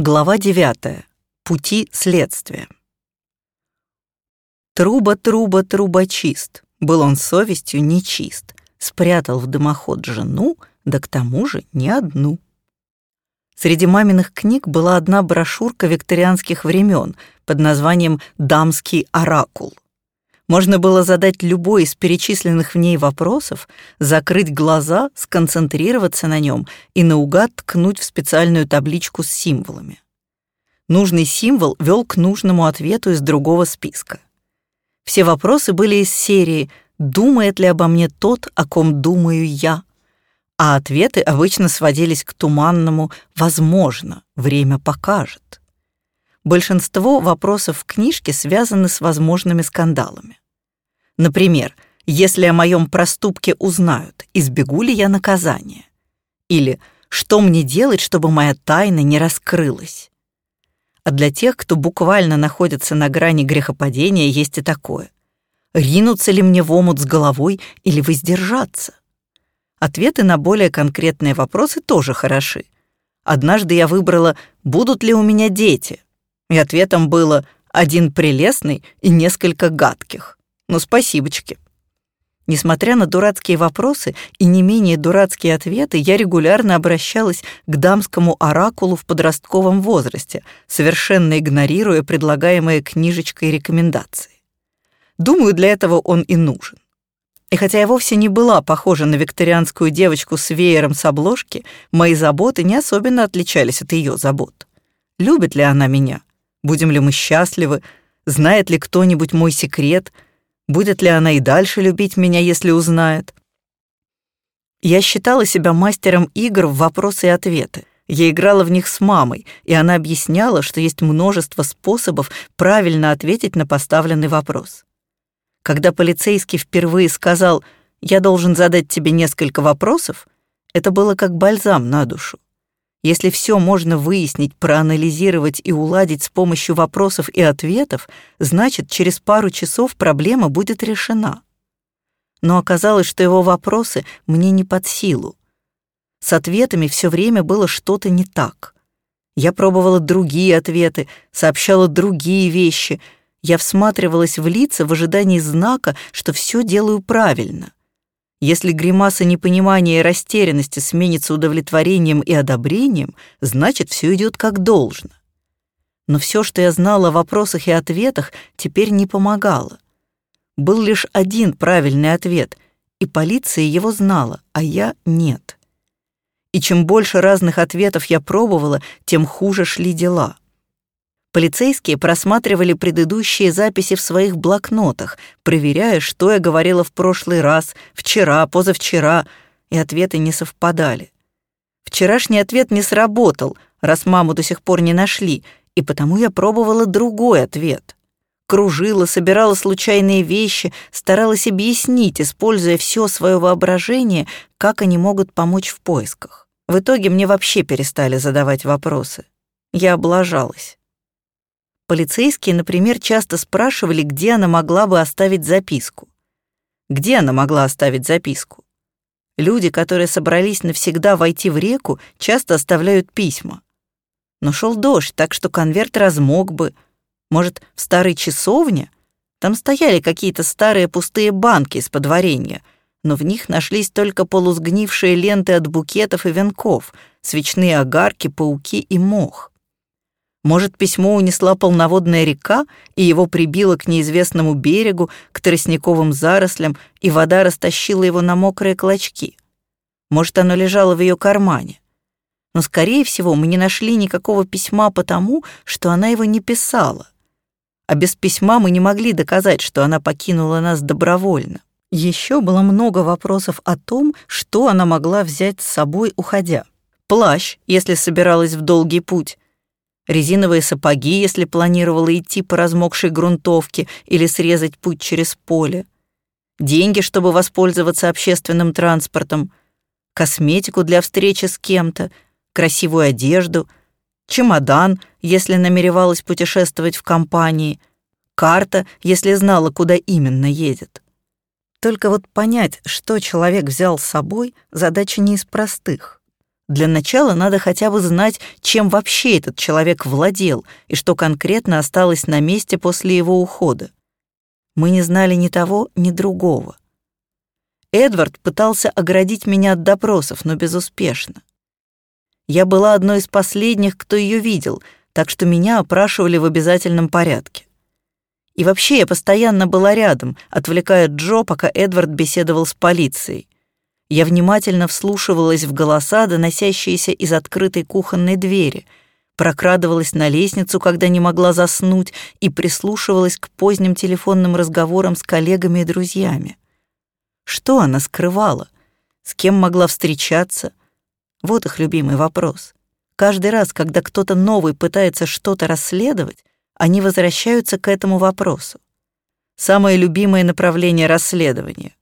Глава 9. Пути следствия. Труба, труба, трубочист. Был он совестью нечист. Спрятал в дымоход жену, да к тому же не одну. Среди маминых книг была одна брошюрка викторианских времен под названием «Дамский оракул». Можно было задать любой из перечисленных в ней вопросов, закрыть глаза, сконцентрироваться на нем и наугад ткнуть в специальную табличку с символами. Нужный символ вел к нужному ответу из другого списка. Все вопросы были из серии «Думает ли обо мне тот, о ком думаю я?» А ответы обычно сводились к туманному «возможно, время покажет». Большинство вопросов в книжке связаны с возможными скандалами. Например, если о моем проступке узнают, избегу ли я наказания? Или что мне делать, чтобы моя тайна не раскрылась? А для тех, кто буквально находится на грани грехопадения, есть и такое. Ринуться ли мне в омут с головой или воздержаться? Ответы на более конкретные вопросы тоже хороши. Однажды я выбрала, будут ли у меня дети, и ответом было один прелестный и несколько гадких. Ну, спасибочки. Несмотря на дурацкие вопросы и не менее дурацкие ответы, я регулярно обращалась к дамскому оракулу в подростковом возрасте, совершенно игнорируя предлагаемые книжечкой рекомендации. Думаю, для этого он и нужен. И хотя я вовсе не была похожа на викторианскую девочку с веером с обложки, мои заботы не особенно отличались от ее забот. Любит ли она меня? Будем ли мы счастливы? Знает ли кто-нибудь мой секрет — Будет ли она и дальше любить меня, если узнает? Я считала себя мастером игр в вопросы и ответы. Я играла в них с мамой, и она объясняла, что есть множество способов правильно ответить на поставленный вопрос. Когда полицейский впервые сказал «Я должен задать тебе несколько вопросов», это было как бальзам на душу. Если все можно выяснить, проанализировать и уладить с помощью вопросов и ответов, значит, через пару часов проблема будет решена. Но оказалось, что его вопросы мне не под силу. С ответами все время было что-то не так. Я пробовала другие ответы, сообщала другие вещи. Я всматривалась в лица в ожидании знака, что все делаю правильно. Если гримаса непонимания и растерянности сменится удовлетворением и одобрением, значит, все идет как должно. Но все, что я знала о вопросах и ответах, теперь не помогало. Был лишь один правильный ответ, и полиция его знала, а я нет. И чем больше разных ответов я пробовала, тем хуже шли дела. Полицейские просматривали предыдущие записи в своих блокнотах, проверяя, что я говорила в прошлый раз, вчера, позавчера, и ответы не совпадали. Вчерашний ответ не сработал, раз маму до сих пор не нашли, и потому я пробовала другой ответ. Кружила, собирала случайные вещи, старалась объяснить, используя все свое воображение, как они могут помочь в поисках. В итоге мне вообще перестали задавать вопросы. Я облажалась. Полицейские, например, часто спрашивали, где она могла бы оставить записку. Где она могла оставить записку? Люди, которые собрались навсегда войти в реку, часто оставляют письма. Но шел дождь, так что конверт размок бы. Может, в старой часовне? Там стояли какие-то старые пустые банки из-под варенья, но в них нашлись только полусгнившие ленты от букетов и венков, свечные огарки, пауки и мох. Может, письмо унесла полноводная река, и его прибило к неизвестному берегу, к тростниковым зарослям, и вода растащила его на мокрые клочки. Может, оно лежало в ее кармане. Но, скорее всего, мы не нашли никакого письма потому, что она его не писала. А без письма мы не могли доказать, что она покинула нас добровольно. Еще было много вопросов о том, что она могла взять с собой, уходя. Плащ, если собиралась в долгий путь, резиновые сапоги, если планировала идти по размокшей грунтовке или срезать путь через поле, деньги, чтобы воспользоваться общественным транспортом, косметику для встречи с кем-то, красивую одежду, чемодан, если намеревалась путешествовать в компании, карта, если знала, куда именно едет. Только вот понять, что человек взял с собой, задача не из простых. Для начала надо хотя бы знать, чем вообще этот человек владел и что конкретно осталось на месте после его ухода. Мы не знали ни того, ни другого. Эдвард пытался оградить меня от допросов, но безуспешно. Я была одной из последних, кто ее видел, так что меня опрашивали в обязательном порядке. И вообще я постоянно была рядом, отвлекая Джо, пока Эдвард беседовал с полицией. Я внимательно вслушивалась в голоса, доносящиеся из открытой кухонной двери, прокрадывалась на лестницу, когда не могла заснуть, и прислушивалась к поздним телефонным разговорам с коллегами и друзьями. Что она скрывала? С кем могла встречаться? Вот их любимый вопрос. Каждый раз, когда кто-то новый пытается что-то расследовать, они возвращаются к этому вопросу. Самое любимое направление расследования.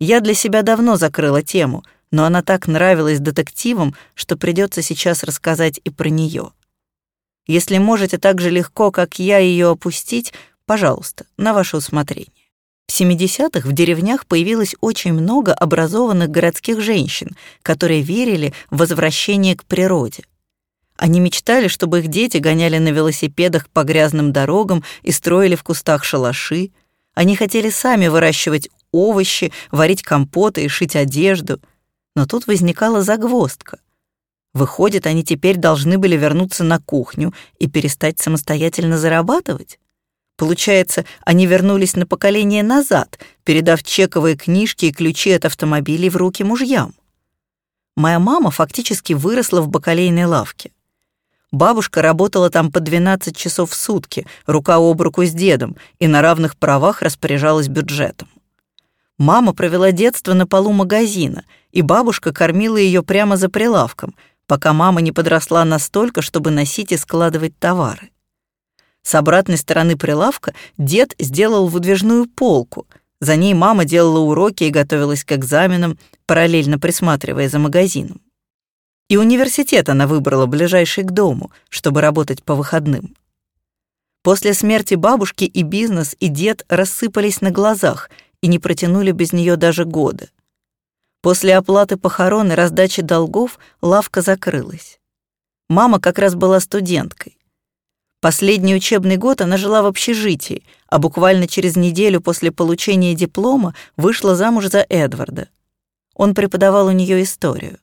Я для себя давно закрыла тему, но она так нравилась детективам, что придется сейчас рассказать и про нее. Если можете так же легко, как я, ее опустить, пожалуйста, на ваше усмотрение. В 70-х в деревнях появилось очень много образованных городских женщин, которые верили в возвращение к природе. Они мечтали, чтобы их дети гоняли на велосипедах по грязным дорогам и строили в кустах шалаши. Они хотели сами выращивать овощи, варить компоты и шить одежду. Но тут возникала загвоздка. Выходит, они теперь должны были вернуться на кухню и перестать самостоятельно зарабатывать? Получается, они вернулись на поколение назад, передав чековые книжки и ключи от автомобилей в руки мужьям. Моя мама фактически выросла в бакалейной лавке. Бабушка работала там по 12 часов в сутки, рука об руку с дедом, и на равных правах распоряжалась бюджетом. Мама провела детство на полу магазина, и бабушка кормила ее прямо за прилавком, пока мама не подросла настолько, чтобы носить и складывать товары. С обратной стороны прилавка дед сделал выдвижную полку. За ней мама делала уроки и готовилась к экзаменам, параллельно присматривая за магазином. И университет она выбрала ближайший к дому, чтобы работать по выходным. После смерти бабушки и бизнес, и дед рассыпались на глазах — и не протянули без нее даже года. После оплаты похорон и раздачи долгов лавка закрылась. Мама как раз была студенткой. Последний учебный год она жила в общежитии, а буквально через неделю после получения диплома вышла замуж за Эдварда. Он преподавал у нее историю.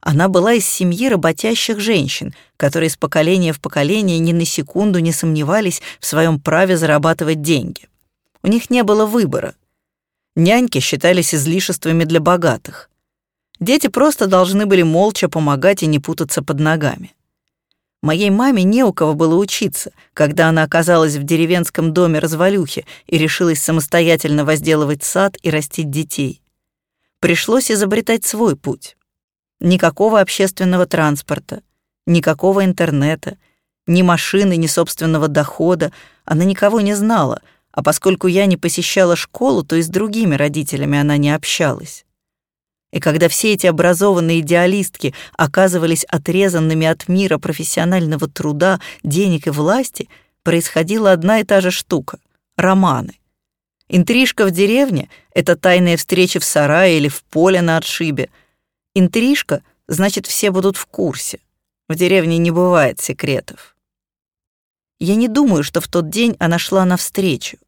Она была из семьи работящих женщин, которые с поколения в поколение ни на секунду не сомневались в своем праве зарабатывать деньги. У них не было выбора. Няньки считались излишествами для богатых. Дети просто должны были молча помогать и не путаться под ногами. Моей маме не у кого было учиться, когда она оказалась в деревенском доме развалюхи и решилась самостоятельно возделывать сад и растить детей. Пришлось изобретать свой путь. Никакого общественного транспорта, никакого интернета, ни машины, ни собственного дохода. Она никого не знала — а поскольку я не посещала школу, то и с другими родителями она не общалась. И когда все эти образованные идеалистки оказывались отрезанными от мира профессионального труда, денег и власти, происходила одна и та же штука — романы. Интрижка в деревне — это тайная встреча в сарае или в поле на отшибе. Интрижка — значит, все будут в курсе. В деревне не бывает секретов. Я не думаю, что в тот день она шла навстречу.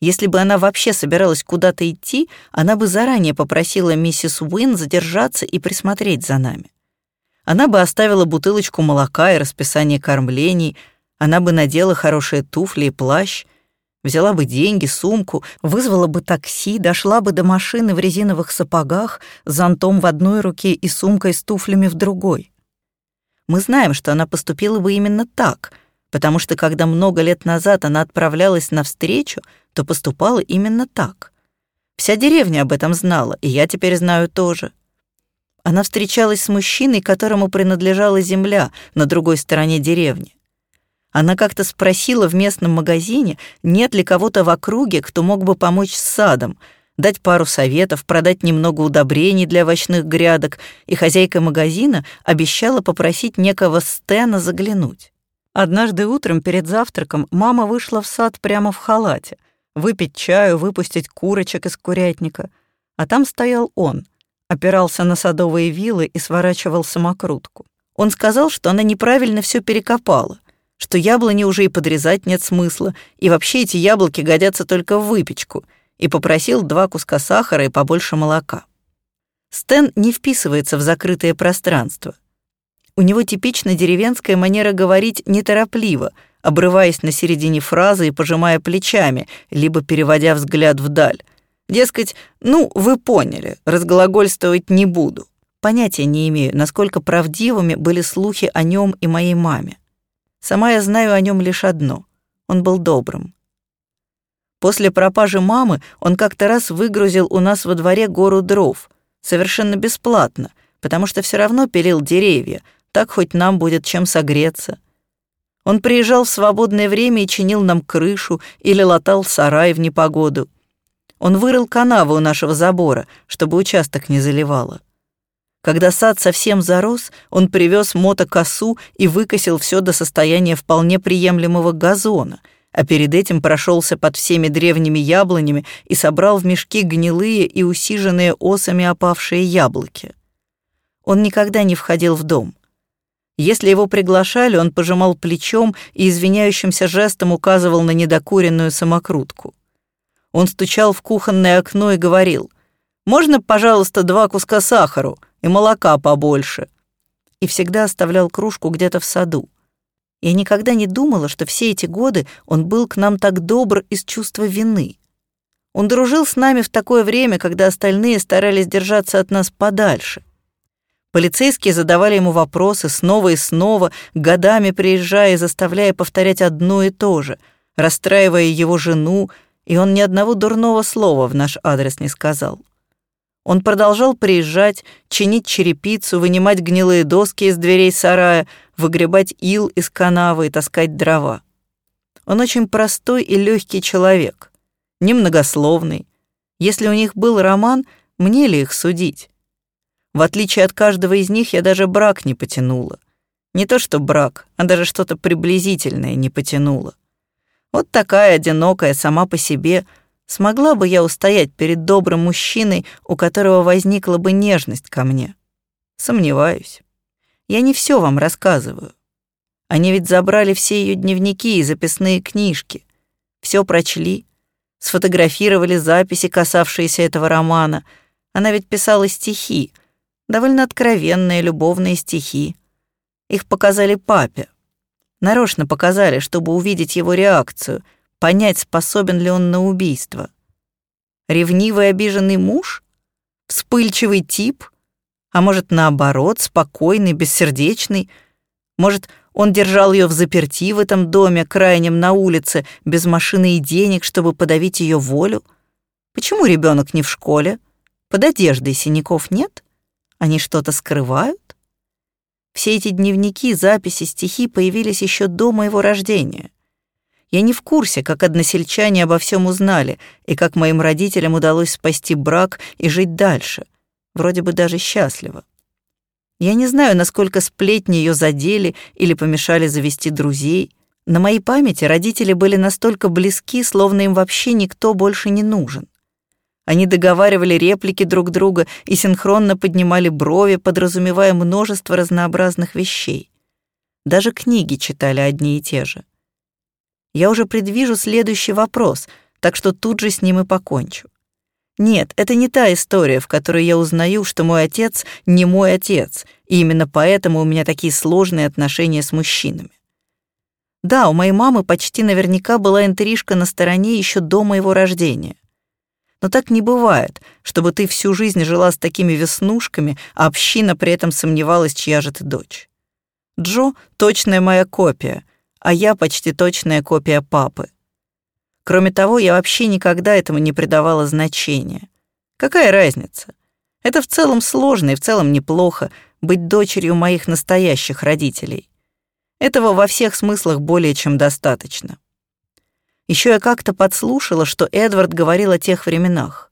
Если бы она вообще собиралась куда-то идти, она бы заранее попросила миссис Уин задержаться и присмотреть за нами. Она бы оставила бутылочку молока и расписание кормлений, она бы надела хорошие туфли и плащ, взяла бы деньги, сумку, вызвала бы такси, дошла бы до машины в резиновых сапогах, зонтом в одной руке и сумкой с туфлями в другой. Мы знаем, что она поступила бы именно так, потому что когда много лет назад она отправлялась навстречу, то поступала именно так. Вся деревня об этом знала, и я теперь знаю тоже. Она встречалась с мужчиной, которому принадлежала земля на другой стороне деревни. Она как-то спросила в местном магазине, нет ли кого-то в округе, кто мог бы помочь с садом, дать пару советов, продать немного удобрений для овощных грядок, и хозяйка магазина обещала попросить некого Стена заглянуть. Однажды утром перед завтраком мама вышла в сад прямо в халате, выпить чаю, выпустить курочек из курятника. А там стоял он, опирался на садовые вилы и сворачивал самокрутку. Он сказал, что она неправильно все перекопала, что яблони уже и подрезать нет смысла, и вообще эти яблоки годятся только в выпечку, и попросил два куска сахара и побольше молока. Стэн не вписывается в закрытое пространство. У него типично деревенская манера говорить неторопливо, обрываясь на середине фразы и пожимая плечами, либо переводя взгляд вдаль. Дескать, ну, вы поняли, разглагольствовать не буду. Понятия не имею, насколько правдивыми были слухи о нем и моей маме. Сама я знаю о нем лишь одно — он был добрым. После пропажи мамы он как-то раз выгрузил у нас во дворе гору дров, совершенно бесплатно, потому что все равно пилил деревья, так хоть нам будет чем согреться. Он приезжал в свободное время и чинил нам крышу или латал сарай в непогоду. Он вырыл канаву у нашего забора, чтобы участок не заливало. Когда сад совсем зарос, он привез мотокосу и выкосил все до состояния вполне приемлемого газона, а перед этим прошелся под всеми древними яблонями и собрал в мешки гнилые и усиженные осами опавшие яблоки. Он никогда не входил в дом. Если его приглашали, он пожимал плечом и извиняющимся жестом указывал на недокуренную самокрутку. Он стучал в кухонное окно и говорил, «Можно, пожалуйста, два куска сахару? и молока побольше. И всегда оставлял кружку где-то в саду. Я никогда не думала, что все эти годы он был к нам так добр из чувства вины. Он дружил с нами в такое время, когда остальные старались держаться от нас подальше. Полицейские задавали ему вопросы снова и снова, годами приезжая и заставляя повторять одно и то же, расстраивая его жену, и он ни одного дурного слова в наш адрес не сказал. Он продолжал приезжать, чинить черепицу, вынимать гнилые доски из дверей сарая, выгребать ил из канавы и таскать дрова. Он очень простой и легкий человек, немногословный. Если у них был роман, мне ли их судить? В отличие от каждого из них, я даже брак не потянула. Не то что брак, а даже что-то приблизительное не потянула. Вот такая одинокая сама по себе – Смогла бы я устоять перед добрым мужчиной, у которого возникла бы нежность ко мне? Сомневаюсь. Я не все вам рассказываю. Они ведь забрали все ее дневники и записные книжки. Все прочли, сфотографировали записи, касавшиеся этого романа. Она ведь писала стихи, довольно откровенные любовные стихи. Их показали папе. Нарочно показали, чтобы увидеть его реакцию — понять, способен ли он на убийство. Ревнивый обиженный муж? Вспыльчивый тип? А может, наоборот, спокойный, бессердечный? Может, он держал ее в заперти в этом доме, крайнем на улице, без машины и денег, чтобы подавить ее волю? Почему ребенок не в школе? Под одеждой синяков нет? Они что-то скрывают? Все эти дневники, записи, стихи появились еще до моего рождения. Я не в курсе, как односельчане обо всем узнали и как моим родителям удалось спасти брак и жить дальше, вроде бы даже счастливо. Я не знаю, насколько сплетни ее задели или помешали завести друзей. На моей памяти родители были настолько близки, словно им вообще никто больше не нужен. Они договаривали реплики друг друга и синхронно поднимали брови, подразумевая множество разнообразных вещей. Даже книги читали одни и те же. Я уже предвижу следующий вопрос, так что тут же с ним и покончу. Нет, это не та история, в которой я узнаю, что мой отец не мой отец, и именно поэтому у меня такие сложные отношения с мужчинами. Да, у моей мамы почти наверняка была интрижка на стороне еще до моего рождения. Но так не бывает, чтобы ты всю жизнь жила с такими веснушками, а община при этом сомневалась, чья же ты дочь. Джо — точная моя копия — а я почти точная копия папы. Кроме того, я вообще никогда этому не придавала значения. Какая разница? Это в целом сложно и в целом неплохо быть дочерью моих настоящих родителей. Этого во всех смыслах более чем достаточно. Еще я как-то подслушала, что Эдвард говорил о тех временах.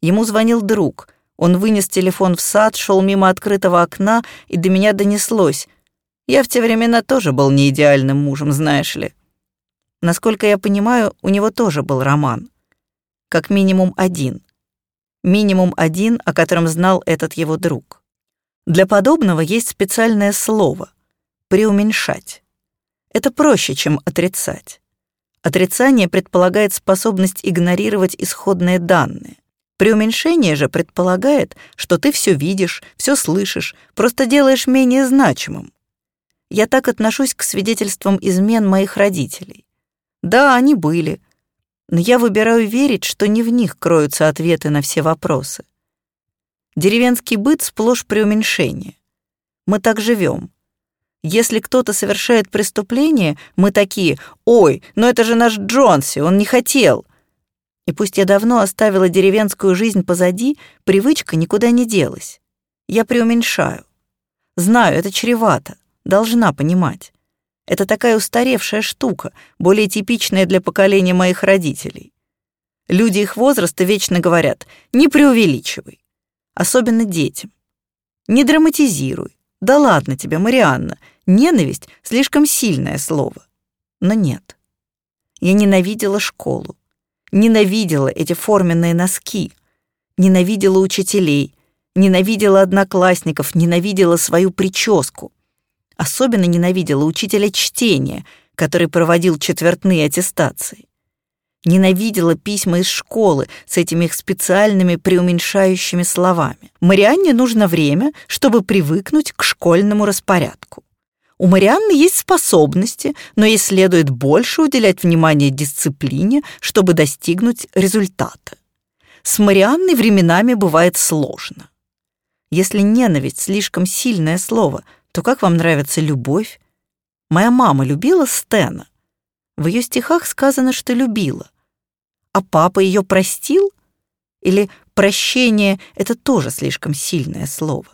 Ему звонил друг. Он вынес телефон в сад, шел мимо открытого окна, и до меня донеслось. Я в те времена тоже был не идеальным мужем, знаешь ли. Насколько я понимаю, у него тоже был роман. Как минимум один. Минимум один, о котором знал этот его друг. Для подобного есть специальное слово — преуменьшать. Это проще, чем отрицать. Отрицание предполагает способность игнорировать исходные данные. Преуменьшение же предполагает, что ты все видишь, все слышишь, просто делаешь менее значимым. Я так отношусь к свидетельствам измен моих родителей. Да, они были, но я выбираю верить, что не в них кроются ответы на все вопросы. Деревенский быт сплошь преуменьшение. Мы так живем. Если кто-то совершает преступление, мы такие «Ой, но это же наш Джонси, он не хотел». И пусть я давно оставила деревенскую жизнь позади, привычка никуда не делась. Я преуменьшаю. Знаю, это чревато, должна понимать. Это такая устаревшая штука, более типичная для поколения моих родителей. Люди их возраста вечно говорят «не преувеличивай», особенно детям. «Не драматизируй». «Да ладно тебе, Марианна, ненависть — слишком сильное слово». Но нет. Я ненавидела школу, ненавидела эти форменные носки, ненавидела учителей, ненавидела одноклассников, ненавидела свою прическу. Особенно ненавидела учителя чтения, который проводил четвертные аттестации. Ненавидела письма из школы с этими их специальными преуменьшающими словами. Марианне нужно время, чтобы привыкнуть к школьному распорядку. У Марианны есть способности, но ей следует больше уделять внимание дисциплине, чтобы достигнуть результата. С Марианной временами бывает сложно. Если ненависть слишком сильное слово, то как вам нравится любовь? Моя мама любила Стена. В ее стихах сказано, что любила. А папа ее простил? Или прощение — это тоже слишком сильное слово?